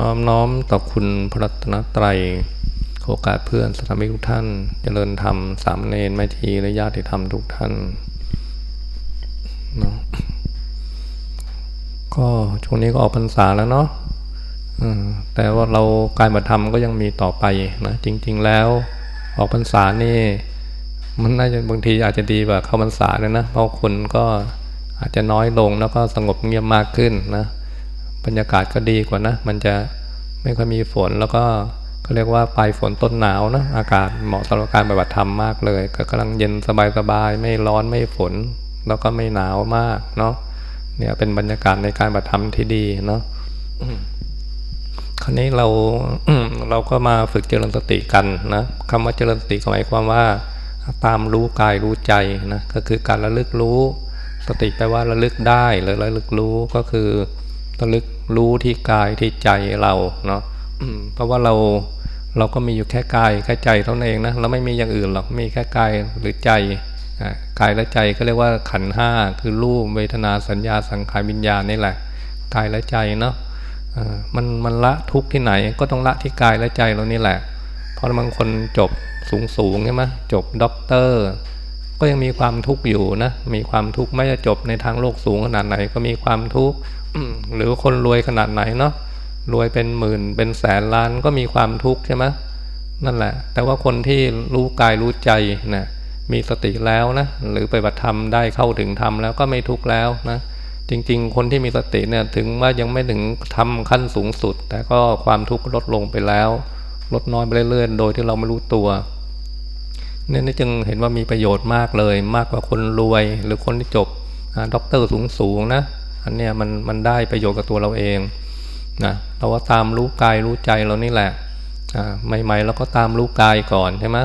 น้อมน้อมต่อคุณพระรัตนตรัยโอกาสเพื่อนสถามิกทุกท่านเจริญธรรมสามเณรแม่ทีและญาติธรรมทุกท่านเนาะก็ช่วงนี้ก็ออกพรรษาแล้วเนาะแต่ว่าเราการบัตธรรมก็ยังมีต่อไปนะจริง ๆ แล้วออกพรรษานี่ มันน่าจะบางทีอาจจะดีกว่าเข้าพรรษาเลยนะเพราะคนก็อาจจะน้อยลงแล้วก็สงบเงียบมากขึ้นนะ บรรยากาศก็ดีกว่านะ มันจะไม่ค่อยมีฝนแล้วก็ก็เรียกว่าปลายฝนต้นหนาวนะอากาศเหมาะสำหรับการปฏิบัติธรรมมากเลย ก็กำลังเย็นสบายๆไม่ร้อนไม่ฝน แล้วก็ไม่หนาวมากเนาะเนี่ยเป็นบรรยากาศในการปฏิบัติธรรมที่ดีเนาะคราวนี้เราเราก็มาฝึกเจริญสติกันนะคำว่าเจริญสติหมายความว่า ตามรู้กายรู้ใจนะก็คือการระลึกรู้ สติแปลว่าระลึกได้หรือระลึกรู้ก็คือระลึก รู้ที่กายที่ใจเราเนาะเพราะว่าเราเราก็มีอยู่แค่กายแค่ใจเท่านั้นเองนะเราไม่มีอย่างอื่นหรอกมีแค่กายหรือใจกายและใจก็เรียกว่าขันห้าคือรูปเวทนาสัญญาสังขารวิญญาณนี่แหละกายและใจเนาะมันมันละทุกที่ไหนก็ต้องละที่กายและใจเรานี่แหละ เพราะบางคนจบสูงสูงใช่ไหมจบด็อกเตอร์ ก็ยังมีความทุกข์อยู่นะมีความทุกข์ไม่จะจบในทางโลกสูงขนาดไหนก็มีความทุกข์ หรือคนรวยขนาดไหนเนาะรวยเป็นหมื่นเป็นแสนล้านก็มีความทุกข์ใช่ไหมนั่นแหละ แต่ว่าคนที่รู้กายรู้ใจนะมีสติแล้วนะหรือไปบัติธรรมได้เข้าถึงธรรมแล้วก็ไม่ทุกข์แล้วนะจริง ๆ คนที่มีสติเนี่ยถึงว่ายังไม่ถึงทำขั้นสูงสุด แต่ก็ความทุกข์ลดลงไปแล้ว ลดน้อยไปเรื่อยๆโดยที่เราไม่รู้ตัวเนี่ยนี่จึงเห็นว่ามีประโยชน์มากเลย มากกว่าคนรวย หรือคนที่จบด็อกเตอร์สูงๆนะ อันเนี้ยมันมันได้ประโยชน์กับตัวเราเองนะเราว่าตามรู้กายรู้ใจเรานี่แหละใหม่ๆเราก็ตามรู้กายก่อนใช่ไหม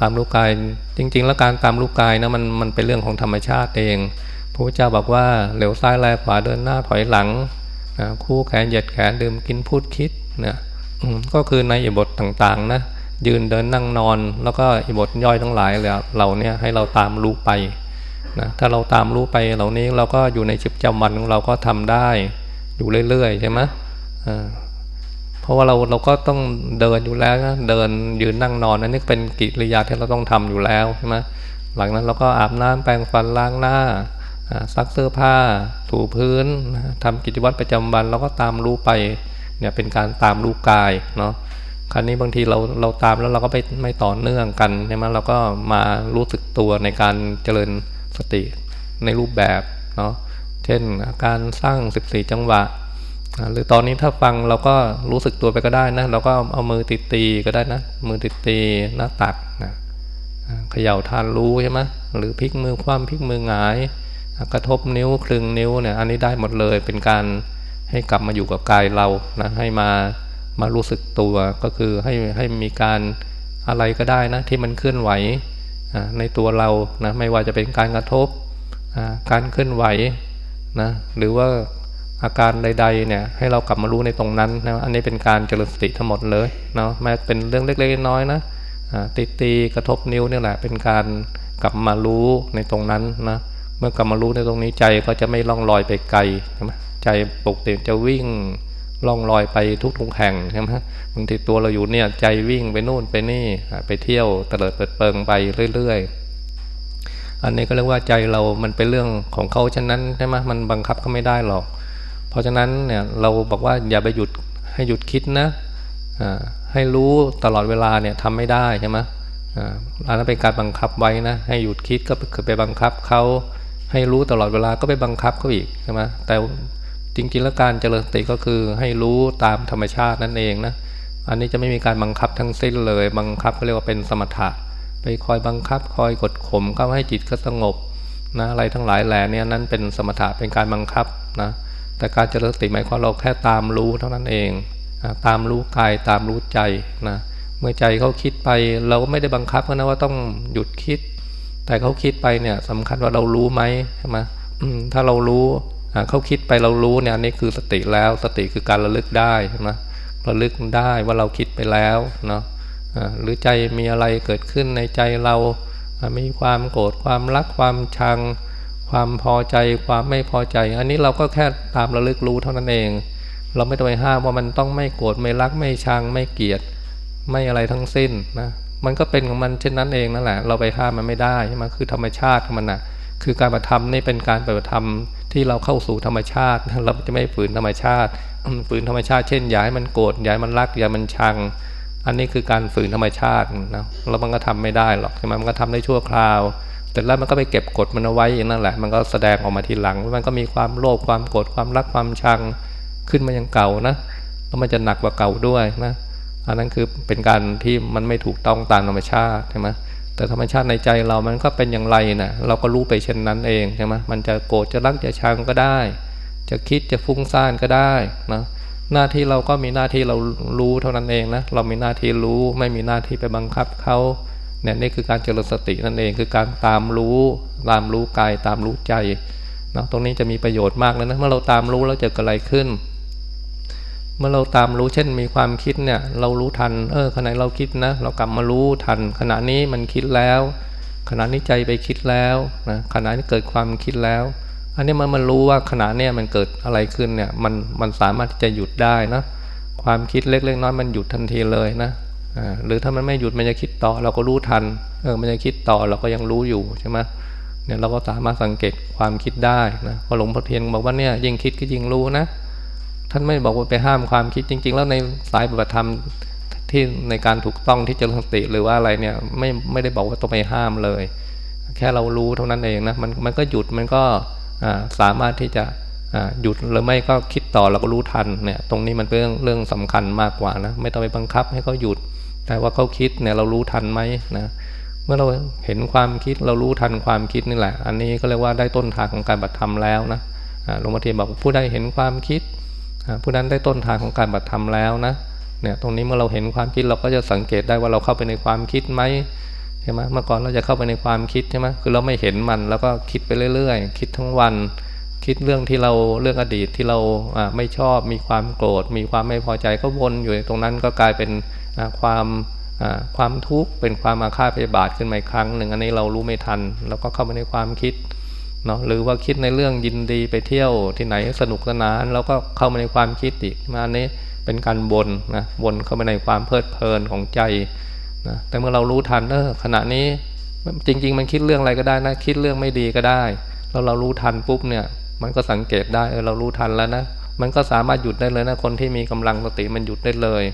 ตามรู้กายจริง ๆ แล้วการตามรู้กายนะมันมันเป็นเรื่องของธรรมชาติเองพระพุทธเจ้าบอกว่าเหลวซ้ายแลขวาเดินหน้าถอยหลังนะคู่แขนเหยียดแขนดื่มกินพูดคิดนะก็คือในอิบทต่างๆนะยืนเดินนั่งนอน แล้วก็อิบทย่อยทั้งหลายเราเนี่ยให้เราตามรู้ไป นะถ้าเราตามรู้ไปเหล่านี้เราก็อยู่ในชีวิตประจำวันของเราก็ทำได้อยู่เรื่อยๆใช่ไหมเพราะว่าเราเราก็ต้องเดินอยู่แล้วนะเดินยืนนั่งนอนนั่นนี่เป็นกิริยาที่เราต้องทำอยู่แล้วใช่ไหมหลังนั้นเราก็อาบน้ำแปรงฟันล้างหน้าซักเสื้อผ้าถูพื้นทำกิจวัตรประจำวันเราก็ตามรู้ไปเนี่ยเป็นการตามรู้กายเนาะครั้นี้บางทีเราเราตามแล้วเราก็ไปไม่ต่อเนื่องกันใช่ไหมเราก็มารู้สึกตัวในการเจริญ สติในรูปแบบเนาะเช่นการสร้าง 14 จังหวะ หรือตอนนี้ถ้าฟังเราก็รู้สึกตัวไปก็ได้นะเราก็เอามือติดตีก็ได้นะ มือติดตีหน้าตักนะเขย่าทานรู้ใช่ไหมหรือพลิกมือคว่ำพลิกมือหงาย กระทบนิ้วคลึงนิ้วเนี่ยอันนี้ได้หมดเลยเป็นการให้กลับมาอยู่กับกายเรานะให้มามารู้สึกตัวก็คือให้ให้มีการอะไรก็ได้นะที่มันเคลื่อนไหว ในตัวเรานะไม่ว่าจะเป็นการกระทบการเคลื่อนไหวนะหรือว่าอาการใดๆเนี่ยให้เรากลับมารู้ในตรงนั้นนะอันนี้เป็นการเจริญสติทั้งหมดเลยเนาะแม้เป็นเรื่องเล็กๆน้อยๆนะตีตีกระทบนิ้วนี่แหละเป็นการกลับมารู้ในตรงนั้นนะเมื่อกลับมารู้ในตรงนี้ใจก็จะไม่ล่องลอยไปไกลใช่ไหมใจปกติจะวิ่ง ล่องลอยไปทุกทุกแห่งใช่ไหมบางทีตัวเราอยู่เนี่ยใจวิ่งไปนู่นไปนี่ไปเที่ยวเตลิดเปิดเปิงไปเรื่อย ๆ อันนี้ก็เรียกว่าใจเรามันเป็นเรื่องของเขาฉะนั้นใช่ไหมมันบังคับเขาไม่ได้หรอก เพราะฉะนั้นเนี่ยเราบอกว่าอย่าไปหยุดให้หยุดคิดนะให้รู้ตลอดเวลาเนี่ยทำไม่ได้ใช่ไหมอันนั้นเป็นการบังคับไว้นะให้หยุดคิดก็คือไปบังคับเขาให้รู้ตลอดเวลาก็ไปบังคับเขาอีกใช่ไหมแต่ จริงๆแล้วการเจริญสติก็คือให้รู้ตามธรรมชาตินั่นเองนะอันนี้จะไม่มีการบังคับทั้งสิ้นเลย บังคับเขาเรียกว่าเป็นสมถะ ไปคอยบังคับคอยกดข่มก็ให้จิตก็สงบนะอะไรทั้งหลายแหล่นี่นั้นเป็นสมถะเป็นการบังคับนะแต่การเจริญสติหมายความเราแค่ตามรู้เท่านั้นเองตามรู้กายตามรู้ใจนะเมื่อใจเขาคิดไป เราก็ไม่ได้บังคับเขานะว่าต้องหยุดคิด แต่เขาคิดไปเนี่ยสำคัญว่าเรารู้ไหมใช่ไหมถ้าเรารู้ เขาคิดไปเรารู้เนี่ยนี่คือสติแล้วสติคือการระลึกได้ใช่ไหมระลึกได้ว่าเราคิดไปแล้วเนาะหรือใจมีอะไรเกิดขึ้นในใจเรามีความโกรธความรักความชัง ความพอใจความไม่พอใจ อันนี้เราก็แค่ตามระลึกรู้เท่านั้นเอง เราไม่ต้องไปห้ามว่ามันต้องไม่โกรธไม่รักไม่ชังไม่เกลียดไม่อะไรทั้งสิ้นนะมันก็เป็นของมันเช่นนั้นเองนั่นแหละ เราไปห้ามมันไม่ได้ใช่ไหมคือธรรมชาติของมันนะคือการปฏิธรรมนี่เป็นการปฏิธรรม ที่เราเข้าสู่ธรรมชาติ เราจะไม่ฝืนธรรมชาติฝืนธรรมชาติเช่นย้ายมันโกรธย้ายมันรักย้ายมันชัง อันนี้คือการฝืนธรรมชาตินะแล้วมันก็ทำไม่ได้หรอกใช่ไหมมันก็ทำได้ชั่วคราว แต่แล้วมันก็ไปเก็บกดมันเอาไว้อย่างนั่นแหละ มันก็แสดงออกมาทีหลัง มันก็มีความโลภความโกรธความรักความชังขึ้นมาอย่างเก่านะแล้วมันจะหนักกว่าเก่าด้วยนะอันนั้นคือเป็นการที่มันไม่ถูกต้องตามธรรมชาติใช่ไหม แต่ธรรมชาติในใจเรามันก็เป็นอย่างไรนะเราก็รู้ไปเช่นนั้นเองใช่ไหมมันจะโกรธจะรักจะชังก็ได้ จะคิดจะฟุ้งซ่านก็ได้นะหน้าที่เราก็มีหน้าที่เรารู้เท่านั้นเองนะเรามีหน้าที่รู้ไม่มีหน้าที่ไปบังคับเขาเนี่ยนี่คือการเจริญสตินั่นเองคือการตามรู้ตามรู้กายตามรู้ใจนะตรงนี้จะมีประโยชน์มากเลยนะเมื่อเราตามรู้แล้วจะเกิดอะไรขึ้น เมื่อเราตามรู้เช่นมีความคิดเนี่ย เรารู้ทัน เออขณะเราคิดนะ เรากลับมารู้ทัน ขณะนี้มันคิดแล้ว ขณะนี้ใจไปคิดแล้วนะขณะนี้เกิดความคิดแล้ว อันนี้มันมันรู้ว่าขณะเนี้ยมันเกิดอะไรขึ้นเนี่ยมันมันสามารถที่จะหยุดได้นะความคิดเล็กๆน้อยมันหยุดทันทีเลยนะหรือถ้ามันไม่หยุดมันจะคิดต่อเราก็รู้ทัน เออมันจะคิดต่อเราก็ยังรู้อยู่ใช่ไหมเนี่ยเราก็สามารถสังเกตความคิดได้นะพอหลวงพ่อเทียนบอกว่าเนี่ยยิ่งคิดก็ยิ่งรู้นะ ท่านไม่บอกว่าไปห้ามความคิดจริง ๆ แล้วในสายปฏิบัติธรรมที่ในการถูกต้องที่เจริญสติหรือว่าอะไรเนี่ยไม่ไม่ได้บอกว่าต้องไปห้ามเลย แค่เรารู้เท่านั้นเองนะมันมันก็หยุดมันก็สามารถที่จะหยุดหรือไม่ก็คิดต่อเราก็รู้ทันเนี่ยตรงนี้มันเป็นเรื่องเรื่องสำคัญมากกว่านะไม่ต้องไปบังคับให้เขาหยุด แต่ว่าเขาคิดเนี่ยเรารู้ทันไหมนะเมื่อเราเห็นความคิดเรารู้ทันความคิดนี่แหละ อันนี้ก็เรียกว่าได้ต้นทางของการบัตรธรรมแล้วนะหลวงพ่อเทียนบอกผู้ใดเห็นความคิด ผู้นั้นได้ต้นทางของการบัตรธรรมแล้วนะเนี่ยตรงนี้เมื่อเราเห็นความคิดเราก็จะสังเกตได้ว่าเราเข้าไปในความคิดไหมใช่ไหมเมื่อก่อนเราจะเข้าไปในความคิดใช่ไหมคือเราไม่เห็นมันแล้วก็คิดไปเรื่อย ๆ คิดทั้งวัน คิดเรื่องที่เราเรื่องอดีตที่เราไม่ชอบ มีความโกรธ มีความไม่พอใจก็วนอยู่ตรงนั้นก็กลายเป็นความความทุกข์เป็นความอาฆาตพยาบาทขึ้นมาอีกครั้งหนึ่งอันนี้เรารู้ไม่ทัน แล้วก็เข้าไปในความคิด เนาะหรือว่าคิดในเรื่องยินดีไปเที่ยวที่ไหนสนุกสนานแล้วก็เข้ามาในความคิดอีกมาอันนี้เป็นการบนนะบนเข้าไปในความเพลิดเพลินของใจนะแต่เมื่อเรารู้ทันเออขณะนี้จริง ๆ มันคิดเรื่องอะไรก็ได้นะ คิดเรื่องไม่ดีก็ได้ แล้วเรารู้ทันปุ๊บเนี่ย มันก็สังเกตได้เออเรารู้ทันแล้วนะมันก็สามารถหยุดได้เลยนะคนที่มีกำลังสติมันหยุดได้เลย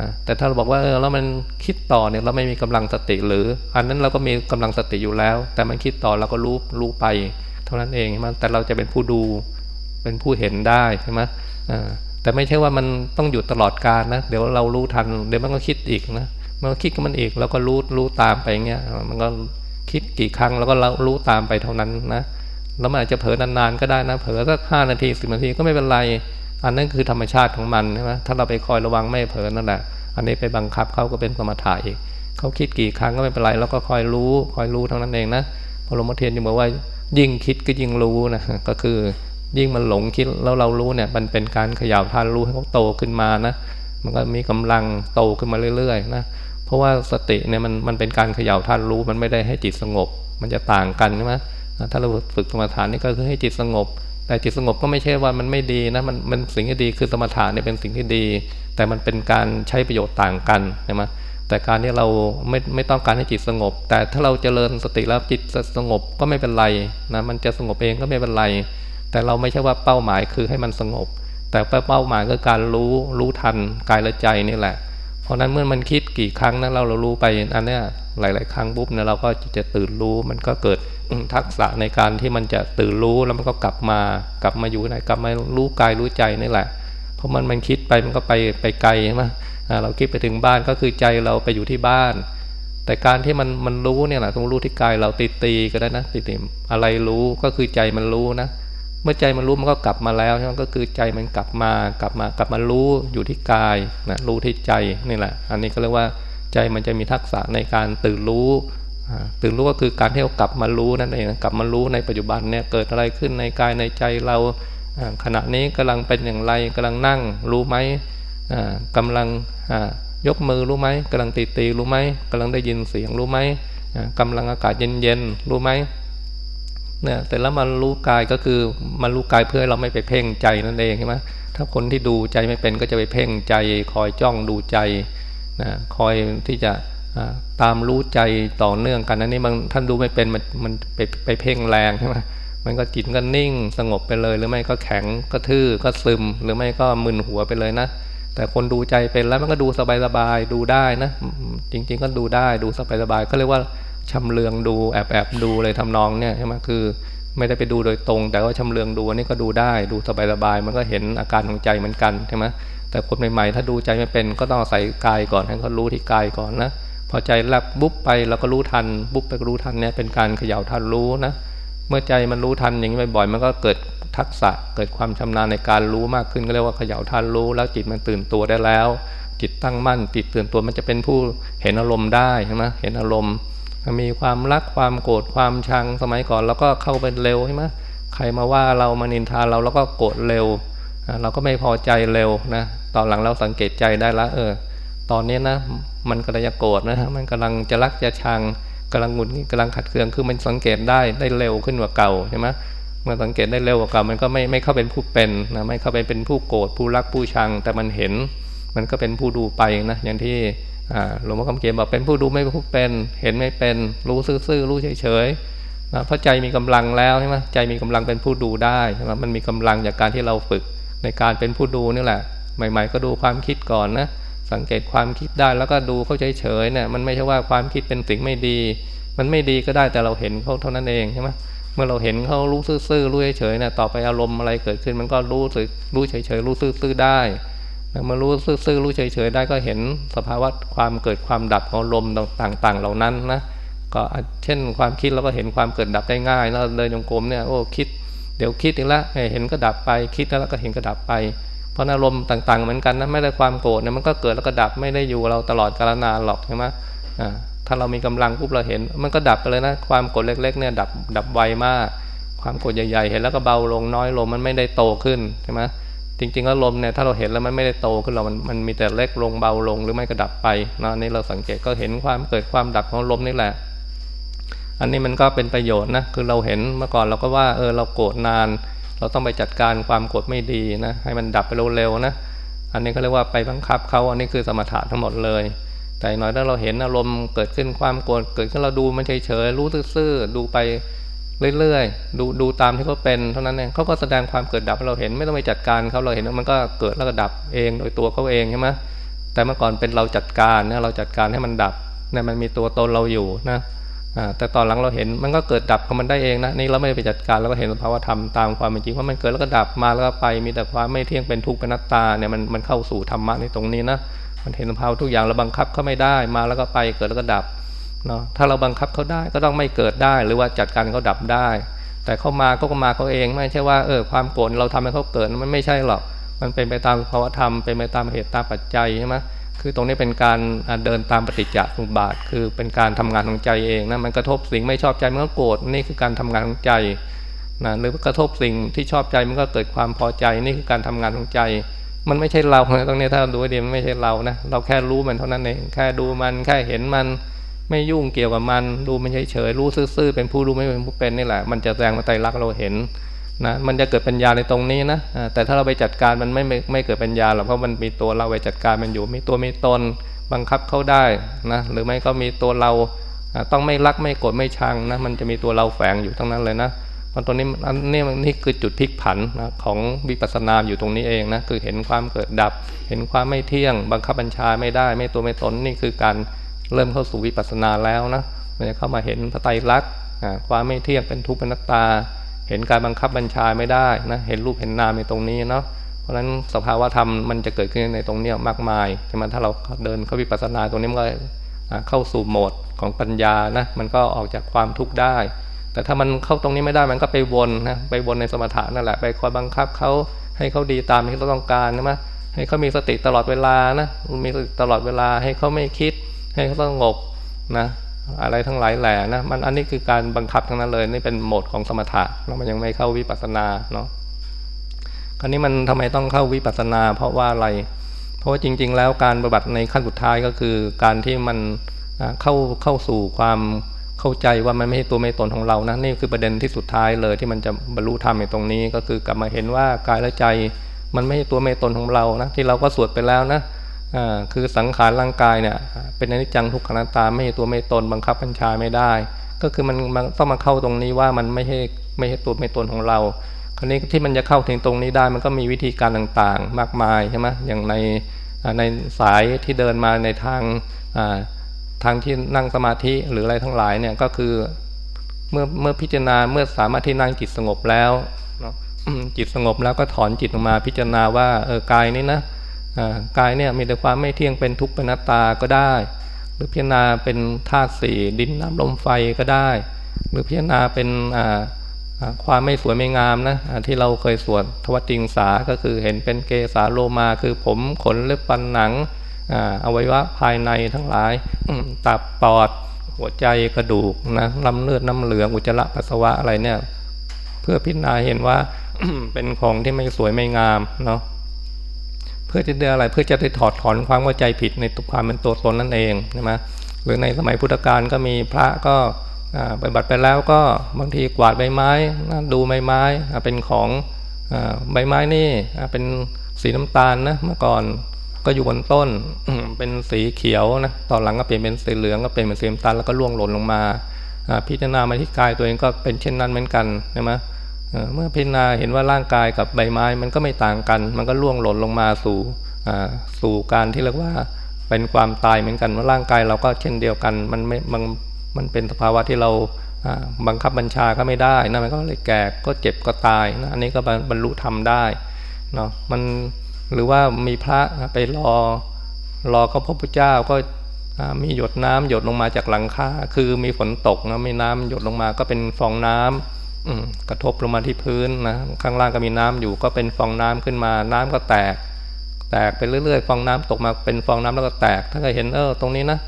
นะแต่ถ้าเราบอกว่าเออแล้วมันคิดต่อเนี่ยเราไม่มีกำลังสติหรือ อันนั้นเราก็มีกำลังสติอยู่แล้ว แต่มันคิดต่อเราก็รู้รู้ไป เท่านั้นเองมันแต่เราจะเป็นผู้ดูเป็นผู้เห็นได้ใช่ไหมแต่ไม่ใช่ว่ามันต้องหยุดตลอดการนะเดี๋ยวเรารู้ทันเดี๋ยวมันก็คิดอีกนะมันก็คิดกับมันอีก แล้วก็รู้รู้ตามไปเงี้ยมันก็คิดกี่ครั้งแล้วก็รู้ตามไปเท่านั้นนะแล้วมันอาจจะเผลอนานๆก็ได้นะ เผลอสักห้านาทีสิบนาทีก็ไม่เป็นไร อันนั้นคือธรรมชาติของมันใช่ไหมถ้าเราไปคอยระวังไม่เผลอนั่นแหละอันนี้ไปบังคับเขาก็เป็นสมถะอีกเขาคิดกี่ครั้งก็ไม่เป็นไรแล้วก็คอยรู้คอยรู้เท่านั้นเองนะพอหลวงพ่อเทียนจะบอกว่ายิ่งคิดก็ยิ่งรู้นะก็คือยิ่งมันหลงคิดแล้วเรารู้เนี่ย มันเป็นการขย่าวทานรู้ให้เขาโตขึ้นมานะมันก็มีกำลังโตขึ้นมาเรื่อยๆนะเพราะว่าสติเนี่ยมันมันเป็นการขย่าวทานรู้มันไม่ได้ให้จิตสงบ มันจะต่างกันใช่ไหมถ้าเราฝึกสมถะนี่ก็คือให้จิตสงบ แต่จิตสงบก็ไม่ใช่ว่ามันไม่ดีนะมันมันสิ่งที่ดีคือสมถะเนี่ยเป็นสิ่งที่ดี แต่มันเป็นการใช้ประโยชน์ต่างกันใช่ไหมแต่การที่เราไม่ไม่ต้องการให้จิตสงบ แต่ถ้าเราเจริญสติแล้วจิตสงบก็ไม่เป็นไรนะมันจะสงบเองก็ไม่เป็นไร แต่เราไม่ใช่ว่าเป้าหมายคือให้มันสงบ แต่เป้าหมายก็การรู้รู้ทันกายและใจนี่แหละ ราะนั้นเมื่อมันคิดกี่ครั้งนะเราเรารู้ไปอันนี้หลาย ๆ ครั้งปุ๊บเนี่ยเราก็จะตื่นรู้ มันก็เกิดทักษะในการที่มันจะตื่นรู้แล้วมันก็กลับมากลับมาอยู่ในกลับมารู้กายรู้ใจนี่แหละ เพราะมันมันคิดไปมันก็ไปไปไกลใช่ไหมเราคิดไปถึงบ้านก็คือใจเราไปอยู่ที่บ้าน แต่การที่มันมันรู้เนี่ยแหละต้องรู้ที่กายเราตีตีก็ได้นะตีตีอะไรรู้ก็คือใจมันรู้นะ เมื่อใจมันรู้มันก็กลับมาแล้วใช่ไหมก็คือใจมันกลับมากลับมากลับมารู้อยู่ที่กายนะรู้ที่ใจนี่แหละ อันนี้ก็เรียกว่าใจมันจะมีทักษะในการตื่นรู้ตื่นรู้ก็คือการที่เรากลับมารู้นั่นเองกลับมารู้ในปัจจุบันเนี่ยเกิดอะไรขึ้นในกายในใจเราขณะนี้กำลังเป็นอย่างไรกำลังนั่งรู้ไหมกำลังยกมือรู้ไหมกำลังตีตีรู้ไหมกำลังได้ยินเสียงรู้ไหมกำลังอากาศเย็นๆรู้ไหม เนี่ยแต่แล้วมันรู้กายก็คือมันรู้กายเพื่อเราไม่ไปเพ่งใจนั่นเองใช่ไหมถ้าคนที่ดูใจไม่เป็นก็จะไปเพ่งใจ คอยจ้องดูใจนะคอยที่จะตามรู้ใจต่อเนื่องกันอันนี้มันท่านดูไม่เป็นมันมันไปไปเพ่งแรงใช่ไหมมันก็จิตก็นิ่งสงบไปเลย หรือไม่ก็แข็งก็ทื่อก็ซึม หรือไม่ก็มึนหัวไปเลยนะ แต่คนดูใจเป็นแล้วมันก็ดูสบายๆดูได้นะ จริง ๆ ก็ดูได้ดูสบายๆเขาเรียกว่า ชำเลืองดูแอบแอบดูเลยทำนองเนี่ยใช่ไหมคือไม่ได้ไปดูโดยตรง แต่ว่าชำเลืองดูอันนี้ก็ดูได้ดูสบายๆมันก็เห็นอาการของใจเหมือนกันใช่ไหมแต่คนใหม่ๆถ้าดูใจไม่เป็นก็ต้องอาศัยกายก่อนให้เขารู้ที่กายก่อนนะพอใจแลบบุ๊บไปเราก็รู้ทัน บุ๊บไปก็รู้ทันเนี่ยเป็นการเขย่าทันรู้นะเมื่อใจมันรู้ทันอย่างนี้บ่อยๆมันก็เกิดทักษะเกิดความชำนาญในการรู้มากขึ้นก็เรียกว่าเขย่าทันรู้ แล้วจิตมันตื่นตัวได้แล้ว จิตตั้งมั่นจิตตื่นตัวมันจะเป็นผู้เห็นอารมณ์ได้ใช่ไหมเห็นอารมณ์ มีความรักความโกรธความชังสมัยก่อนเราก็เข้าไปเร็วใช่ไหมใครมาว่าเรามานินทาเราเราก็โกรธเร็ว เราก็ไม่พอใจเร็วนะตอนหลังเราสังเกตใจได้แล้วเออ ตอนนี้นะมันกำลังจะโกรธนะมันกำลังจะรักจะชังกำลังหงุดหงิดกำลังขัดเคืองคือมันสังเกตได้ได้เร็วขึ้นกว่าเก่าใช่ไหมเมื่อสังเกตได้เร็วกว่าเก่ามันก็ไม่ไม่เข้าเป็นผู้เป็นนะไม่เข้าไปเป็นผู้โกรธผู้รักผู้ชัง แต่มันเห็นมันก็เป็นผู้ดูไปนะอย่างที่ หลวงพ่อคำเขียนบอกเป็นผู้ดูไม่ผู้เป็น เห็นไม่เป็น รู้ซื่อๆรู้เฉยๆนะเพราะใจมีกำลังแล้วใช่ไหมใจมีกำลังเป็นผู้ดูได้ใช่ไหมมันมีกำลังจากการที่เราฝึกในการเป็นผู้ดูนี่แหละ ใหม่ ๆ ก็ดูความคิดก่อนนะสังเกตความคิดได้แล้วก็ดูเขาเฉยๆเนี่ยมันไม่ใช่ว่าความคิดเป็นสิ่งไม่ดี มันไม่ดีก็ได้แต่เราเห็นเขาเท่านั้นเองใช่ไหมเมื่อเราเห็นเขารู้ซื่อๆรู้เฉยๆเนี่ยต่อไปอารมณ์อะไรเกิดขึ้น มันก็รู้สึกรู้เฉยๆรู้ซื่อๆได้ มื่อรู้ซื่อๆรู้เฉยๆได้ก็เห็นสภาวะความเกิดความดับของลมต่าง ๆ เหล่านั้นนะก็เช่นความคิดเราก็เห็นความเกิดดับได้ง่ายแล้วเลยจงกรมเนี่ยโอ้คิด เดี๋ยวคิดอีกแล้วเห็นก็ดับไปคิดแล้วก็เห็นก็ดับไป เพราะอารมณ์ต่าง ๆ เหมือนกันนะไม่ได้ความโกรธเนี่ยมันก็เกิดแล้วก็ดับไม่ได้อยู่เราตลอดกาลนานหรอกใช่ไหมถ้าเรามีกำลังปุ๊บเราเห็น มันก็ดับไปเลยนะความโกรธเล็ก ๆ เนี่ยดับดับไวมาก ความโกรธใหญ่ๆ เห็นแล้วก็เบาลงน้อยลงมันไม่ได้โตขึ้นใช่ไหม จริงๆแล้วลมเนี่ยถ้าเราเห็นแล้วมันไม่ได้โตขึ้นเรามันมันมีแต่เล็กลงเบาลงหรือไม่ก็ดับไปนะนี่เราสังเกตก็เห็นความเกิดความดับของลมนี่แหละ อันนี้มันก็เป็นประโยชน์นะคือเราเห็นเมื่อก่อนเราก็ว่าเออเราโกรธนาน เราต้องไปจัดการความโกรธไม่ดีนะให้มันดับไปเร็วๆนะอันนี้ก็เรียกว่าไปบังคับเขาอันนี้คือสมถะทั้งหมดเลย แต่หน่อยถ้าเราเห็นอารมณ์เกิดขึ้นความโกรธเกิดขึ้นเราดูมันเฉยๆรู้ซื่อๆดูไป เรื่อยๆ ดูดูตามที่เขาเป็นเท่านั้นเองเขาก็แสดงความเกิดดับให้เราเห็นไม่ต้องไปจัดการเขาเราเห็นว่ามันก็เกิดแล้วก็ดับเองโดยตัวเขาเองใช่ไหมแต่เมื่อก่อนเป็นเราจัดการเนี่ยเราจัดการให้มันดับเนี่ยมันมีตัวตนเราอยู่นะแต่ตอนหลังเราเห็นมันก็เกิดดับของมันได้เองนะนี่เราไม่ไปจัดการเราก็เห็นสภาวธรรมตามความเป็นจริงว่ามันเกิดแล้วก็ดับมาแล้วก็ไปมีแต่ความไม่เที่ยงเป็นทุกข์เป็นนัตตาเนี่ยมันมันเข้าสู่ธรรมะในตรงนี้นะมันเห็นสภาวะทุกอย่างเราบังคับเขาไม่ได้มาแล้วก็ไปเกิดแล้วก็ดับ เนาะถ้าเราบังคับเขาได้ก็ต้องไม่เกิดได้ หรือว่าจัดการเขาดับได้ แต่เขามาก็มาเขาเองไม่ใช่ว่าเออความโกรธเราทำให้เขาเกิดมันไม่ใช่หรอก มันเป็นไปตามภาวธรรมเป็นไปตามเหตุตามปัจจัยใช่ไหมคือตรงนี้เป็นการเดินตามปฏิจจสมุปบาท คือเป็นการทำงานของใจเองนะมันกระทบสิ่งไม่ชอบใจมันก็โกรธนี่คือการทำงานของใจนะหรือกระทบสิ่งที่ชอบใจมันก็เกิดความพอใจนี่คือการทำงานของใจ มันไม่ใช่เราตรงนี้ถ้าดูดีมันไม่ใช่เรานะเราแค่รู้มันเท่านั้นเองแค่ดูมันแค่เห็นมัน ไม่ยุ่งเกี่ยวกับมัน ดูมันเฉยๆรู้ซื่อๆเป็นผู้รู้ไม่เป็นผู้เป็นนี่แหละ มันจะแสดงมาไตรลักษณ์เราเห็นนะมันจะเกิดปัญญาในตรงนี้นะแต่ถ้าเราไปจัดการมันไม่ไม่ไม่เกิดปัญญาหรอกเพราะมันมีตัวเราไปจัดการมันอยู่มีตัวมีตนบังคับเขาได้นะหรือไม่ก็มีตัวเราต้องไม่รักไม่โกรธไม่ชังนะมันจะมีตัวเราแฝงอยู่ทั้งนั้นเลยนะเพราะตัวนี้อันนี้นี่คือจุดพลิกผันนะของวิปัสสนาอยู่ตรงนี้เองนะคือเห็นความเกิดดับ เห็นความไม่เที่ยง บังคับบัญชาไม่ได้ ไม่ตัวไม่ตนนี่คือการ เริ่มเข้าสู่วิปัสสนาแล้วนะมันจะเข้ามาเห็นพระไตรลักษณ์ความไม่เที่ยงเป็นทุกข์เป็นนัตตา เห็นการบังคับบัญชาไม่ได้นะเห็นรูปเห็นนามในตรงนี้เนาะเพราะฉะนั้นสภาวะธรรมมันจะเกิดขึ้นในตรงนี้มากมายใช่ไหมถ้าเราเดินเข้าวิปัสสนาตรงนี้มันก็เข้าสู่โหมดของปัญญานะมันก็ออกจากความทุกข์ได้ แต่ถ้ามันเข้าตรงนี้ไม่ได้มันก็ไปวนนะไปวนในสมถะนั่นแหละไปคอยบังคับเขาให้เขาดีตามที่เราต้องการนะมั้ยให้เขามีสติตลอดเวลานะมีสติตลอดเวลาให้เขาไม่คิด ให้เขาสงบนะอะไรทั้งหลายแหล่นะมันอันนี้คือการบังคับทั้งนั้นเลยนี่เป็นโหมดของสมถะแล้วมันยังไม่เข้าวิปัสสนาเนาะคราวนี้มันทำไมต้องเข้าวิปัสสนา เพราะว่าอะไร เพราะว่าจริง ๆ แล้วการปฏิบัติในขั้นสุดท้ายก็คือ การที่มันเข้าเข้าสู่ความเข้าใจว่ามันไม่ใช่ตัวไม่ตนของเรานะนี่คือประเด็นที่สุดท้ายเลยที่มันจะบรรลุธรรมในตรงนี้ ก็คือกลับมาเห็นว่ากายและใจ มันไม่ใช่ตัวไม่ตนของเรานะที่เราก็สวดไปแล้วนะ คือสังขารร่างกายเนี่ย เป็นอนิจจังทุกขังตาไม่ใช่ตัวไม่ตนบังคับบัญชาไม่ได้ ก็คือมันมันต้องมาเข้าตรงนี้ว่ามันไม่ใช่ไม่ใช่ตัวไม่ตนของเรา คราวนี้ที่มันจะเข้าถึงตรงนี้ได้ มันก็มีวิธีการต่างๆ มากมายใช่ไหมอย่างในในสายที่เดินมาในทางทางที่นั่งสมาธิหรืออะไรทั้งหลายเนี่ยก็คือเมื่อเมื่อพิจารณาเมื่อสามารถที่นั่งจิตสงบแล้วจิตสงบแล้วก็ถอนจิตออกมาพิจารณาว่าเออกายนี้นะ กายเนี่ยมีแต่ความไม่เที่ยงเป็นทุกข์เป็นนัตตาก็ได้ หรือพิจารณาเป็นธาตุสี่ดินน้ำลมไฟก็ได้ หรือพิจารณาเป็นความไม่สวยไม่งามนะที่เราเคยสวดทวติงสาก็คือเห็นเป็นเกสาโลมาคือผมขนเล็บฟันหนังอวัยวะภายในทั้งหลายตับปอดหัวใจกระดูกนะลำเลือดน้ำเหลืองอุจจาระปัสสาวะอะไรเนี่ย เพื่อพิจารณาเห็นว่าเป็นของที่ไม่สวยไม่งามเนาะ พื่อจะได้อะไรเพื่อจะได้ถอดถอนความเข้าใจผิดในตัวความเป็นตัวตนนั่นเองใช่ไหมหรือในสมัยพุทธกาลก็มีพระก็ปฏิบัติไปแล้วก็บางทีกวาดใบไม้ดูใบไม้เป็นของใบไม้นี่เป็นสีน้ำตาลนะเมื่อก่อนก็อยู่บนต้นเป็นสีเขียวนะตอนหลังก็เปลี่ยนเป็นสีเหลืองก็เปลี่ยนเป็นสีน้ำตาลแล้วก็ล่วงหล่นลงมาพิจารณามาที่กายตัวเองก็เป็นเช่นนั้นเหมือนกันใช่ไหม เมื่อพิจารณาเห็นว่าร่างกายกับใบไม้ มันก็ไม่ต่างกัน มันก็ล่วงหล่นลงมาสู่สู่การที่เรียกว่าเป็นความตายเหมือนกันว่าร่างกายเราก็เช่นเดียวกัน มันไม่มันมันเป็นสภาวะที่เราบังคับบัญชาก็ไม่ได้นะมันก็เลยแก่ก็เจ็บก็ตายนะอันนี้ก็บรรลุธรรมได้เนาะมันหรือว่ามีพระไปรอรอก็พระพุทธเจ้าก็มีหยดน้ำหยดลงมาจากหลังคาคือมีฝนตกนะมีน้ำหยดลงมาก็เป็นฟองน้ำ กระทบลงมาที่พื้นนะข้างล่างก็มีน้ำอยู่ก็เป็นฟองน้ำขึ้นมา น้ำก็แตก แตกไปเรื่อยๆ ฟองน้ำตกมาเป็นฟองน้ำแล้วก็แตก ถ้าเคยเห็นเออตรงนี้นะ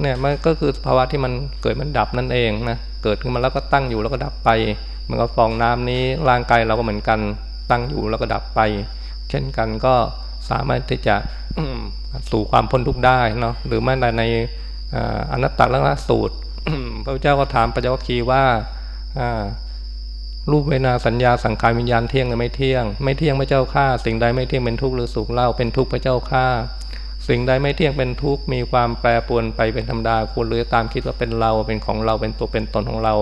เนี่ยมันก็คือภาวะที่มันเกิดมันดับนั่นเองนะเกิดขึ้นมาแล้วก็ตั้งอยู่แล้วก็ดับไปเหมือนกับฟองน้ำนี้ร่างกายเราก็เหมือนกันตั้งอยู่แล้วก็ดับไป เช่นกันก็สามารถที่จะสู่ความพ้นทุกข์ได้เนาะหรือแม้แต่ในอนัตตลักษณสูตร พระเจ้าก็ถามปัญจวัคคีย์ว่า รูปเวนาสัญญาสังขารวิญญาณเที่ยงหรือไม่เที่ยง ไม่เที่ยงพระเจ้าข้าสิ่งใดไม่เที่ยงเป็นทุกข์หรือสุขเล่าเป็นทุกข์พระเจ้าข้าสิ่งใดไม่เที่ยงเป็นทุกข์มีความแปรปรวนไปเป็นธรรมดาควรหรือตามคิดว่าเป็นเราเป็นของเราเป็นตัวเป็นตนของเรา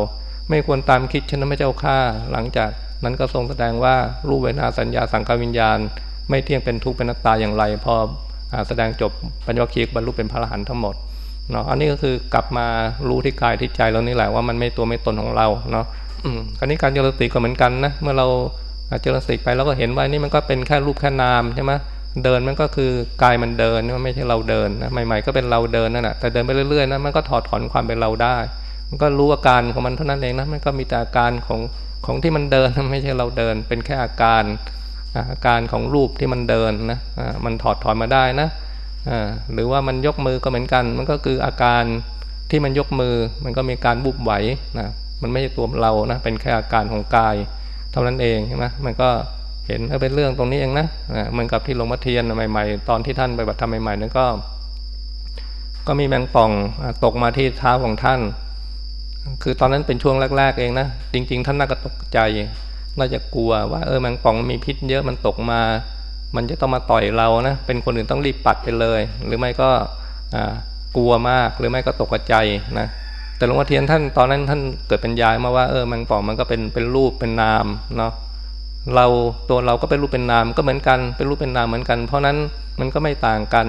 ไม่ควรตามคิดฉะนั้นพระเจ้าข้าหลังจากนั้นก็ทรงแสดงว่ารูปเวนาสัญญาสังขารวิญญาณ ไม่เที่ยงเป็นทุกข์เป็นนัตตาอย่างไร พอแสดงจบปัญญวคีบรรลุเป็นพระอรหันต์ทั้งหมดเนาะอันนี้ก็คือกลับมารู้ที่กายที่ใจเรานี่แหละว่ามันไม่ตัวไม่ตนของเราเนาะ คราวนี้การเจริญสติก็เหมือนกันนะเมื่อเราเจริญสติไปเราก็เห็นว่านี่มันก็เป็นแค่รูปแค่นามใช่ไหมเดินมันก็คือกายมันเดินมันไม่ใช่เราเดินนะใหม่ ๆ ก็เป็นเราเดินนั่นแหะแต่เดินไปเรื่อยๆนะมันก็ถอดถอนความเป็นเราได้ มันก็รู้อาการของมันเท่านั้นเองนะมันก็มีแต่อาการของของที่มันเดินไม่ใช่เราเดิน เป็นแค่อาการอาการของรูปที่มันเดินนะมันถอดถอนมาได้นะหรือว่ามันยกมือก็เหมือนกัน มันก็คืออาการที่มันยกมือมันก็มีการบุบไหวนะ มันไม่ใช่ตัวเรานะเป็นแค่อาการของกาย เท่านั้นเองใช่ไหมมันก็เห็นเป็นเรื่องตรงนี้เองนะเหมือนกับที่หลวงพ่อเทียนใหม่ ๆ ตอนที่ท่านไปบัตรทำใหม่ๆนั้นก็ ก็มีแมงป่องตกมาที่เท้าของท่าน คือตอนนั้นเป็นช่วงแรก ๆ เองนะจริง ๆ ท่านน่าก็ตกใจน่าจะกลัวว่าเออแมงป่องมีพิษเยอะมันตกมา มันจะต้องมาต่อยเรานะเป็นคนอื่นต้องรีบปัดไปเลย หรือไม่ก็กลัวมากหรือไม่ก็ตกใจนะ แต่หลวงพ่อเทียนท่านตอนนั้นท่านเกิดเป็นยายมาว่าเออแมงป่องมันก็เป็นเป็นรูปเป็นนามเนาะเราตัวเราก็เป็นรูปเป็นนามก็เหมือนกันเป็นรูปเป็นนามเหมือนกัน เพราะนั้นมันก็ไม่ต่างกัน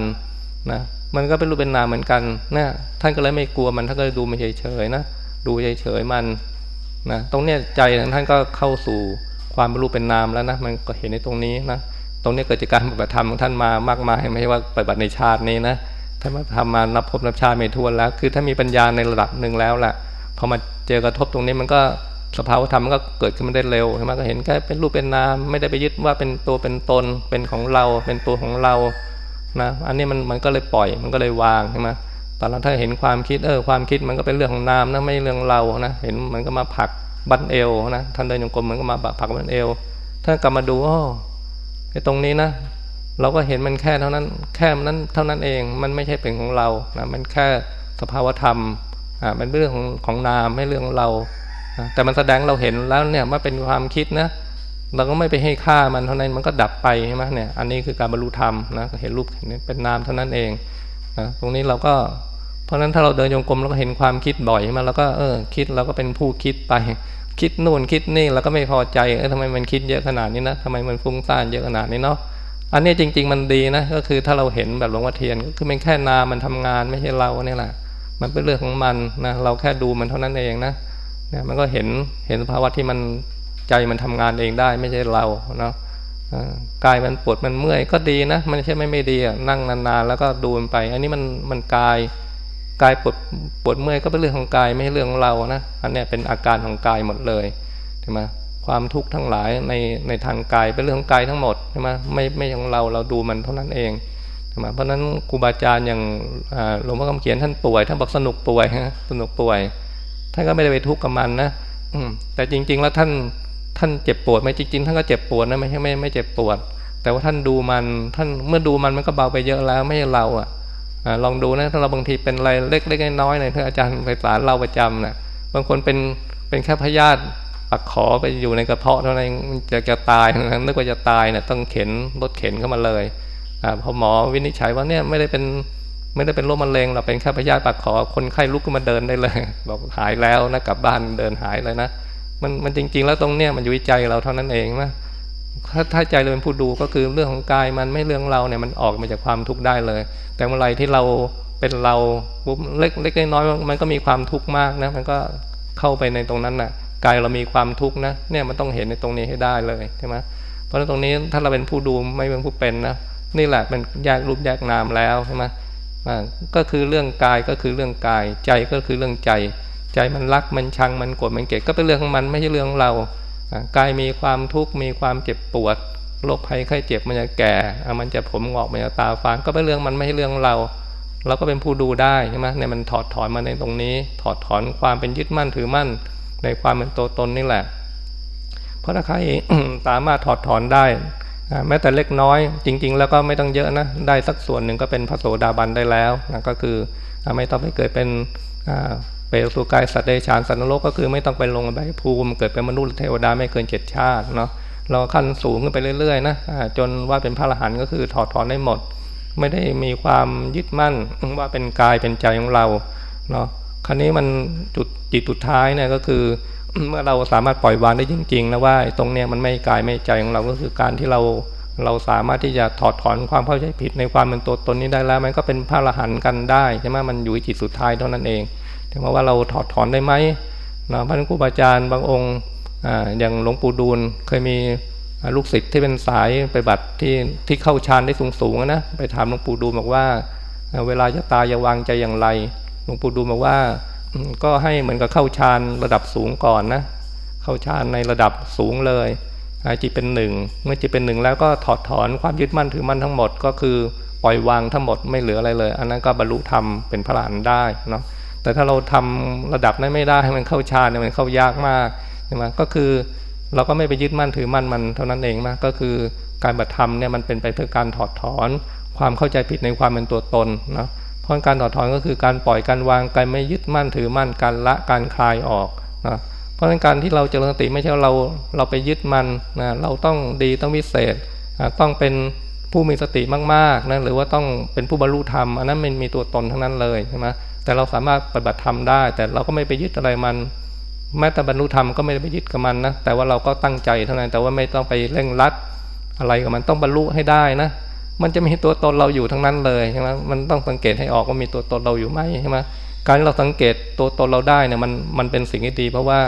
นะมันก็เป็นรูปเป็นนามเหมือนกันนะท่านก็เลยไม่กลัวมันท่านก็เลยดูไม่เฉยๆนะดูเฉยๆมันนะตรงเนี้ยใจท่านก็เข้าสู่ความเป็นรู้เป็นนามแล้วนะมันก็เห็นในตรงนี้นะตรงนี้เกิดจากการปฏิบัติธรรมของท่านมามากมายไม่ใช่ว่าปฏิบัติในชาตินี้นะ ท่านมาทำมานับพบนับชาไม่ทวนแล้ว คือถ้ามีปัญญาในระดับหนึ่งแล้วแหละพอมาเจอกระทบตรงนี้มันก็สภาวธรรมมันก็เกิดขึ้นมาได้เร็วใช่ไหมก็เห็นแค่เป็นรูปเป็นนามไม่ได้ไปยึดว่าเป็นตัวเป็นตนเป็นของเรา เป็นตัวของเรานะอันนี้มันมันก็เลยปล่อยมันก็เลยวางใช่ไหมตอนนั้นถ้าเห็นความคิดเออความคิดมันก็เป็นเรื่องของนามนะไม่เรื่องเรานะเห็นมันก็มาผักบั้นเอวนะท่านเดินโยกลมมันก็มาผักบั้นเอวถ้ากลับมาดูอ๋อไอ้ตรงนี้นะ เราก็เห็นมันแค่เท่านั้น แค่นั้นเท่านั้นเอง มันไม่ใช่เป็นของเรานะมันแค่สภาวธรรมอ่าเป็นเรื่องของของนามไม่เรื่องของเราแต่มันแสดงเราเห็นแล้วเนี่ยว่าเป็นความคิดนะเราก็ไม่ไปให้ค่ามันเท่านั้นมันก็ดับไปใช่ไหมเนี่ยอันนี้คือการบรรลุธรรมนะเห็นรูปเป็นนามเท่านั้นเองนะตรงนี้เราก็ เพราะฉะนั้นถ้าเราเดินโยงกลมเราก็เห็นความคิดบ่อยใช่ไหมเราก็เออคิดเราก็เป็นผู้คิดไป คิดนู่นคิดนี่เราก็ไม่พอใจเออทำไมมันคิดเยอะขนาดนี้นะทำไมมันฟุ้งซ่านเยอะขนาดนี้เนาะ อันนี้จริง ๆ มันดีนะก็คือถ้าเราเห็นแบบหลวงพ่อเทียนก็คือเป็นแค่นามันทำงานไม่ใช่เราเนี่ยแหละมันเป็นเรื่องของมันนะเราแค่ดูมันเท่านั้นเองนะเนี่ยมันก็เห็นเห็นภาวะที่มันใจมันทำงานเองได้ไม่ใช่เราเนาะกายมันปวดมันเมื่อยก็ดีนะ มันไม่ใช่ไม่ไม่ดีอะนั่งนานๆแล้วก็ดูมันไป อันนี้มันมันกายกายปวดปวดเมื่อยก็เป็นเรื่องของกายไม่ใช่เรื่องของเรานะอันนี้เป็นอาการของกายหมดเลยใช่ไหม ความทุกข์ทั้งหลายในในทางกายเป็นเรื่องกายทั้งหมดใช่ไหมไม่ไม่ของเราเราดูมันเท่านั้นเองใช่ไหมเพราะฉะนั้นครูบาอาจารย์อย่างหลวงพ่อคำเขียนท่านป่วยท่านบอกสนุกป่วยฮะสนุกป่วยท่านก็ไม่ได้ไปทุกข์กับมันนะอืมแต่จริง ๆ แล้วท่านท่านเจ็บปวดไหมจริงๆท่านก็เจ็บปวดนะไม่ใช่ไม่ไม่เจ็บปวด แต่ว่าท่านดูมันท่านเมื่อดูมันมันก็เบาไปเยอะแล้วไม่ใช่เราอะลองดูนะถ้าเราบางทีเป็นอะไรเล็กๆน้อยๆเนี่ยที่อาจารย์ไพศาลเล่าประจำนะ่ะบางคนเป็นเป็นแค่พยาธิ ปักขอไปอยู่ในกระเพาะเท่านั้นจะจะตายนะนึกว่าจะตายเนี่ยต้องเข็นรถเข็นเข้ามาเลยอพอหมอวินิจฉัยว่าเนี่ยไม่ได้เป็นไม่ได้เป็นโรคมะเร็งเราเป็นแค่พยาธิปากขอคนไข้ลุกขึ้นมาเดินได้เลยบอกหายแล้วนะกลับบ้านเดินหายเลยนะมันมันจริง ๆ แล้วตรงเนี้ยมันอยู่ใจเราเท่านั้นเองนะถ้าถ้าใจเราเป็นผู้ดูก็คือเรื่องของกายมันไม่เรื่องเราเนี่ยมันออกมาจากความทุกข์ได้เลย แต่เมื่อไรที่เราเป็นเราปุ๊บเล็กเล็กน้อยมันก็มีความทุกข์มากนะมันก็เข้าไปในตรงนั้นน่ะ กายเรามีความทุกข์นะเนี่ยมันต้องเห็นในตรงนี้ให้ได้เลยใช่ไหมเพราะฉะนั้นตรงนี้ถ้าเราเป็นผู้ดูไม่เป็นผู้เป็นนะนี่แหละเป็นแยกรูปแยกนามแล้วใช่ไหมก็คือเรื่องกายก็คือเรื่องกาย ใจก็คือเรื่องใจ ใจมันรักมันชังมันโกรธมันเกลียดก็เป็นเรื่องของมันไม่ใช่เรื่องของเรากายมีความทุกข์มีความเจ็บปวดโรคภัยไข้เจ็บมันจะแก่ มันจะผมงอกมันจะตาฟางก็เป็นเรื่องมันไม่ใช่เรื่องเรา เราก็เป็นผู้ดูได้ใช่ไหมเนี่ยมันถอดถอนมาในตรงนี้ ถอดถอนความเป็นยึดมั่นถือมั่น ในความเป็นตัวตนนี่แหละ เพราะถ้าใครสามารถถอดถอนได้ แม้แต่เล็กน้อยจริง ๆ แล้วก็ไม่ต้องเยอะนะ ได้สักส่วนหนึ่งก็เป็นพระโสดาบันได้แล้วนะก็คือไม่ต้องไปเกิดเป็นเปรตสุกายสัตว์เดชานสัตว์นรกก็คือไม่ต้องไปลงใบภูมิ เกิดเป็นมนุษย์เทวดาไม่เกินเจ็ดชาติเนาะเราขั้นสูงขึ้นไปเรื่อยๆนะจนว่าเป็นพระอรหันต์ก็คือถอดถอนได้หมด ไม่ได้มีความยึดมั่นว่าเป็นกายเป็นใจของเราเนาะ ครั้นี้มันจุดจิตสุดท้ายเนี่ยก็คือ เมื่อเราสามารถปล่อยวางได้จริงๆนะว่าตรงเนี้ยมันไม่กายไม่ใจของเราก็คือการที่เราเราสามารถที่จะถอดถอนความเข้าใจผิดในความเป็นตัวตนนี้ได้แล้วมันก็เป็นพระอรหันต์กันได้ใช่ไหมมันอยู่ที่จิตสุดท้ายเท่านั้นเองถึงแม้ว่าเราถอดถอนได้ไหมนะพระครูบาอาจารย์บางองค์อย่างหลวงปู่ดูลเคยมีลูกศิษย์ที่เป็นสายไปบัตที่ที่เข้าฌานได้สูงๆนะไปถามหลวงปู่ดูลบอกว่า เวลาจะตายจะวางใจอย่างไร ลวงปู่ดูลบอกว่า ก็ให้เหมือนกับเข้าฌานระดับสูงก่อนนะ เข้าฌานในระดับสูงเลยจิตเป็นหนึ่ง เมื่อจิตเป็นหนึ่งแล้วก็ถอดถอนความยึดมั่นถือมั่นทั้งหมด ก็คือปล่อยวางทั้งหมดไม่เหลืออะไรเลย อันนั้นก็บรรลุธรรมเป็นพระอรหันต์ได้เนาะแต่ถ้าเราทำระดับนั้นไม่ได้ให้มันเข้าฌานเนี่ยมันเข้ายากมากใช่ไหมก็คือเราก็ไม่ไปยึดมั่นถือมั่นมันเท่านั้นเองนะก็คือการบัตรธรรมเนี่ยมันเป็นไปเพื่อการถอดถอน ความเข้าใจผิดในความเป็นตัวตนเนาะ พราะการถอดถอนก็คือการปล่อยการวางการไม่ยึดมั่นถือมั่นการละการคลายออกนะเพราะฉะนั้นการที่เราเจริญสติไม่ใช่เราเราไปยึดมันนะเราต้องดีต้องวิเศษต้องเป็นผู้มีสติมากๆนะหรือว่าต้องเป็นผู้บรรลุธรรมอันนั้นมันมีตัวตนทั้งนั้นเลยใช่ไหมแต่เราสามารถปฏิบัติธรรมได้ แต่เราก็ไม่ไปยึดอะไรมัน แม้แต่บรรลุธรรมก็ไม่ได้ไปยึดกับมันนะแต่ว่าเราก็ตั้งใจเท่านั้นแต่ว่าไม่ต้องไปเร่งรัดอะไรกับมันต้องบรรลุให้ได้นะ มันจะมีตัวตนเราอยู่ทั้งนั้นเลยใช่ไหมมันต้องสังเกตให้ออกว่ามีตัวตนเราอยู่ไหมใช่ไหมการที่เราสังเกตตัวตนเราได้เนี่ยมันมันเป็นสิ่งที่ดี เพราะว่า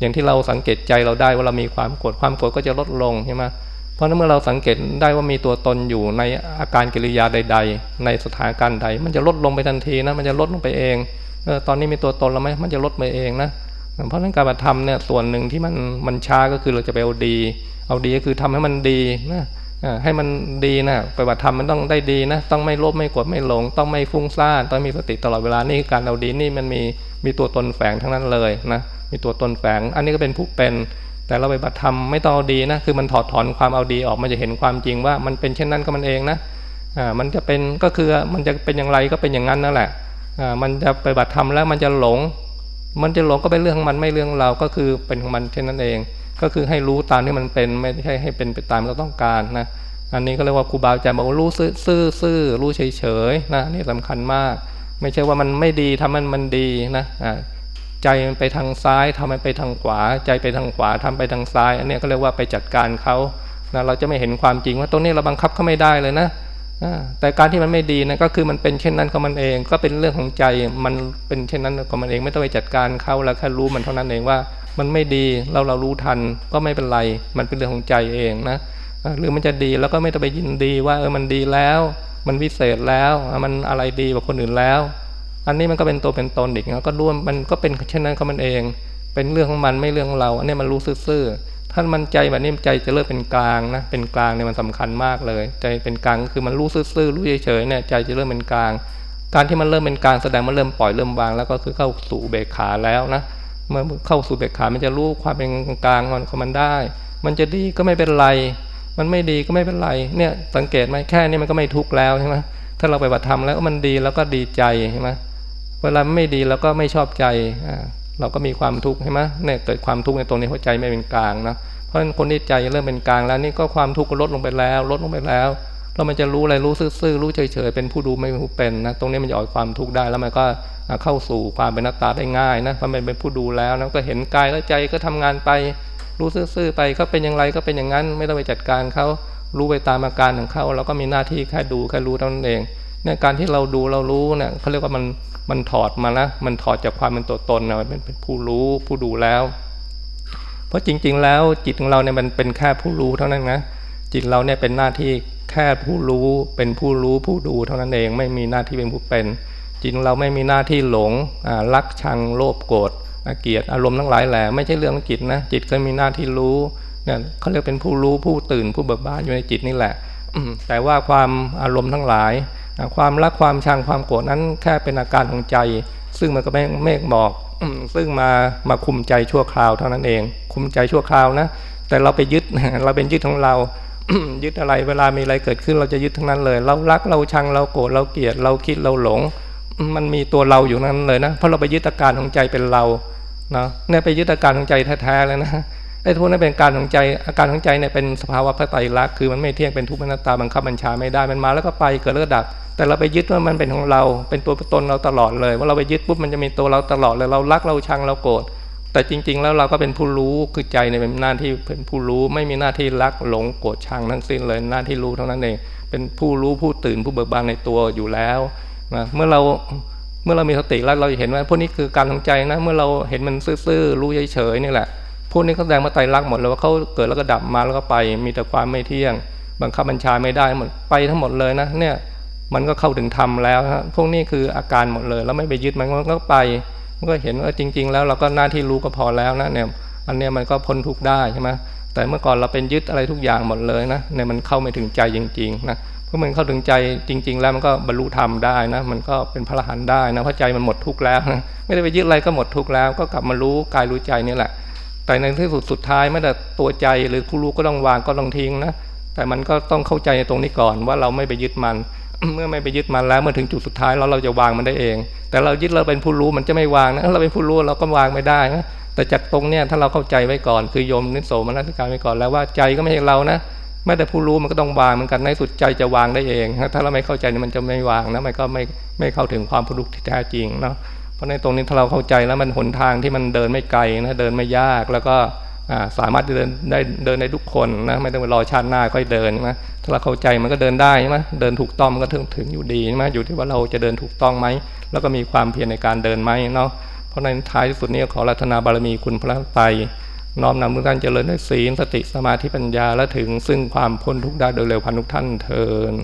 อย่างที่เราสังเกตใจเราได้ว่าเรามีความโกรธความโกรธก็จะลดลงใช่ไหมเพราะนั้นเมื่อเราสังเกตได้ว่ามีตัวตนอยู่ในอาการกิริยาใด ๆ ในสถานการณ์ใด มันจะลดลงไปทันทีนะมันจะลดลงไปเองเออตอนนี้มีตัวตนแล้วไหมมันจะลดไปเองนะเพราะนั้นการปฏิธรรมเนี่ยส่วนหนึ่งที่มันมันช้าก็คือเราจะไปเอาดี เอาดีก็คือทำให้มันดีนะ ให้มันดีนะปฏิบัติธรรมมันต้องได้ดีนะ ต้องไม่โลภไม่กดไม่หลง ต้องไม่ฟุ้งซ่านต้องมีสติตลอดเวลานี่การเอาดีนี่มันมีมีตัวตนแฝงทั้งนั้นเลยนะมีตัวตนแฝง อันนี้ก็เป็นผู้เป็น แต่เราปฏิบัติธรรมไม่ต้องเอาดีนะคือมันถอดถอนความเอาดีออกมันจะเห็นความจริงว่ามันเป็นเช่นนั้นก็มันเองนะอ่ามันจะเป็นก็คือมันจะเป็นอย่างไรก็เป็นอย่างนั้นนั่นแหละอ่ามันจะไปบัติธรรมแล้วมันจะหลง มันจะหลงก็เป็นเรื่องของมันไม่เรื่องเราก็คือเป็นของมันเช่นนั้นเอง ก็คือให้รู้ตามที่มันเป็นไม่ใช่ให้เป็นไปตามเราต้องการนะอันนี้ก็เรียกว่าครูบาอาจารย์บอกว่ารู้ซื่อซื่อรู้เฉยเฉยนะนี่สำคัญมาก ไม่ใช่ว่ามันไม่ดีทำมันมันดีนะใจมันไปทางซ้ายทำมันไปทางขวา ใจไปทางขวาทำไปทางซ้าย อันนี้ก็เรียกว่าไปจัดการเขานะเราจะไม่เห็นความจริงว่าตรงนี้เราบังคับเขาไม่ได้เลยนะแต่การที่มันไม่ดีนะก็คือมันเป็นเช่นนั้นของมันเอง ก็เป็นเรื่องของใจมันเป็นเช่นนั้นของมันเอง ไม่ต้องไปจัดการเขาแล้วแค่รู้มันเท่านั้นเองว่า มันไม่ดีเราเรารู้ทันก็ไม่เป็นไร มันเป็นเรื่องของใจเองนะหรือมันจะดีแล้วก็ไม่ต้องไปยินดีว่าเออมันดีแล้ว มันวิเศษแล้วมันอะไรดีกว่าคนอื่นแล้ว อันนี้มันก็เป็นตัวเป็นตนอีกก็ร่วมมันก็เป็นเช่นนั้นของมันเอง เป็นเรื่องของมันไม่เรื่องของเรา อันนี้มันรู้ซื่อท่านมันใจแบบนี้ใจจะเริ่มเป็นกลางนะเป็นกลางเนี่ยมันสำคัญมากเลย ใจเป็นกลางคือมันรู้ซื่อๆรู้เฉยๆเนี่ยใจจะเริ่มเป็นกลาง การที่มันเริ่มเป็นกลางแสดงมันเริ่มปล่อยเริ่มวาง แล้วก็คือเข้าสู่เบกขาแล้วนะ เมื่อเข้าสู่เบกขา มันจะรู้ความเป็นกลางงอนของมันได้ มันจะดีก็ไม่เป็นไร มันไม่ดีก็ไม่เป็นไร เนี่ยสังเกตไหมแค่นี้มันก็ไม่ทุกข์แล้วใช่ไหมถ้าเราไปบัตธรรมแล้วมันดีแล้วก็ดีใจใช่ไหมเวลาไม่ดีแล้วก็ไม่ชอบใจอ่าเราก็มีความทุกข์ใช่ไหมเนี่ยเกิดความทุกข์ในตรงนี้เพราะใจไม่เป็นกลางนะเพราะฉะนั้นคนที่ใจเริ่มเป็นกลางแล้วนี่ก็ความทุกข์ก็ลดลงไปแล้ว ลดลงไปแล้ว แล้วมันจะรู้อะไรรู้ซื่อๆรู้เฉยๆเป็นผู้ดูไม่ผู้เป็นนะตรงนี้มันจะออกความทุกข์ได้แล้วมันก็เข้าสู่ความเป็นนัตตาได้ง่ายนะเพราะมันเป็นผู้ดูแล้วนะก็เห็นกายแล้วใจก็ทำงานไป รู้ซื่อๆไปเขาเป็นอย่างไรก็เป็นอย่างนั้น ไม่ต้องไปจัดการเขารู้ไปตามอาการของเขาเราก็มีหน้าที่แค่ดูแค่รู้เท่านั้นเองเนี่ยการที่เราดูเรารู้เนี่ยเขาเรียกว่ามันมันถอดมาล้วมันถอดจากความเป็นตัวตนนะมันเป็นผู้รู้ผู้ดูแล้ว เพราะจริง ๆ แล้วจิตของเราเนี่ยมันเป็นแค่ผู้รู้เท่านั้นนะจิตเราเนี่ยเป็นหน้าที่ แค่ผู้รู้เป็นผู้รู้ผู้ดูเท่านั้นเองไม่มีหน้าที่เป็นผู้เป็นจิตเราไม่มีหน้าที่หลงรักชังโลภโกรธเกลียดอารมณ์ทั้งหลายแหละไม่ใช่เรื่องของจิตนะจิตก็มีหน้าที่รู้เนี่ยเขาเรียกเป็นผู้รู้ผู้ตื่นผู้เบิกบานอยู่ในจิตนี่แหละแต่ว่าความอารมณ์ทั้งหลาย ความรักความชังความโกรธนั้นแค่เป็นอาการของใจ ซึ่งมันก็ไม่เมฆหมอกซึ่งมามาคุมใจชั่วคราวเท่านั้นเอง คุมใจชั่วคราวนะแต่เราไปยึดเราเป็นยึดของเรา ยึดอะไรเวลามีอะไรเกิดขึ้นเราจะยึดทั้งนั้นเลย เรารักเราชังเราโกรธเราเกลียดเราคิดเราหลง มันมีตัวเราอยู่นั้นเลยนะเพราะเราไปยึดอาการของใจเป็นเราเนาะเนี่ยไปยึดอาการของใจแท้ๆเลยนะไอ้ทุกนั้นเป็นการของใจอาการของใจเนี่ยเป็นสภาวะพระไตรลักษณ์คือมันไม่เที่ยงเป็นทุกข์เป็นตาบังคับบัญชาไม่ได้มันมาแล้วก็ไปเกิดแล้วดับ แต่เราไปยึดว่ามันเป็นของเรา เป็นตัวตนเราตลอดเลย ว่าเราไปยึดปุ๊บมันจะมีตัวเราตลอดเลยเรารักเราชังเราโกรธ แต่จริง ๆ แล้วเราก็เป็นผู้รู้คือใจในเป็นหน้าที่เป็นผู้รู้ไม่มีหน้าที่รักหลงโกรธชังทั้งสิ้นเลยหน้าที่รู้เท่านั้นเองเป็นผู้รู้ผู้ตื่นผู้เบิกบานในตัวอยู่แล้วนะเมื่อเราเมื่อเรามีสติแล้วเราเห็นว่าพวกนี้คือการของใจนะ เมื่อเราเห็นมันซื่อๆรู้เฉยๆนี่แหละพวกนี้เขาแสดงมาไตรลักษณ์หมดเลยว่าเขาเกิดแล้วก็ดับมาแล้วก็ไป มีแต่ความไม่เที่ยง บังคับบัญชาไม่ได้หมดไปทั้งหมดเลยนะเนี่ยมันก็เข้าถึงธรรมแล้วฮะพวกนี้คืออาการหมดเลย แล้วไม่ไปยึดมันก็ไป มันก็เห็นว่าจริง ๆ แล้วเราก็หน้าที่รู้ก็พอแล้วนะเนี่ยอันเนี้ยมันก็พ้นทุกได้ใช่ไหมแต่เมื่อก่อนเราเป็นยึดอะไรทุกอย่างหมดเลยนะเนี่ยมันเข้าไม่ถึงใจจริงๆนะเพราะมันเข้าถึงใจจริง ๆ แล้วมันก็บรรลุธรรมได้นะ มันก็เป็นพระอรหันต์ได้นะเพราะใจมันหมดทุกข์แล้วนะไม่ได้ไปยึดอะไรก็หมดทุกข์แล้ว ก็กลับมารู้กายรู้ใจนี่แหละ แต่ในที่สุดสุดท้ายไม่แต่ตัวใจหรือผู้รู้ก็ต้องวางก็ต้องทิ้งนะแต่มันก็ต้องเข้าใจในตรงนี้ก่อนว่าเราไม่ไปยึดมัน เมื่อไม่ไปยึดมันแล้วเมื่อถึงจุดสุดท้ายแล้วเราจะวางมันได้เอง แต่เรายึดเราเป็นผู้รู้มันจะไม่วางนะเราเป็นผู้รู้เราก็วางไม่ได้นะแต่จากตรงเนี้ยถ้าเราเข้าใจไว้ก่อน คือโยมนิโสมนัสการไว้ก่อนแล้วว่าใจก็ไม่ใช่เรานะแม้แต่ผู้รู้มันก็ต้องวางเหมือนกันในสุดใจจะวางได้เอง ถ้าเราไม่เข้าใจมันจะไม่วางนะมันก็ไม่ไม่เข้าถึงความผู้รู้ที่แท้จริงเนาะเพราะในตรงนี้ถ้าเราเข้าใจแล้วมันหนทางที่มันเดินไม่ไกลนะเดินไม่ยากแล้วก็ สามารถเดินได้เดินได้ทุกคนนะไม่ต้องไปรอชาติหน้าค่อยเดินนะถ้าเราเข้าใจมันก็เดินได้ใช่ไหมเดินถูกต้องมันก็ถึงถึงอยู่ดีใช่ไหมอยู่ที่ว่าเราจะเดินถูกต้องไหมแล้วก็มีความเพียรในการเดินไหมเนาะเพราะในท้ายที่สุดนี้ขอรัตนาบารมีคุณพระไตรน้อมนำทุกท่านเจริญด้วยศีลสติสมาธิปัญญาและถึงซึ่งความพ้นทุกข์ได้โดยเร็วพันทุกท่านเทิน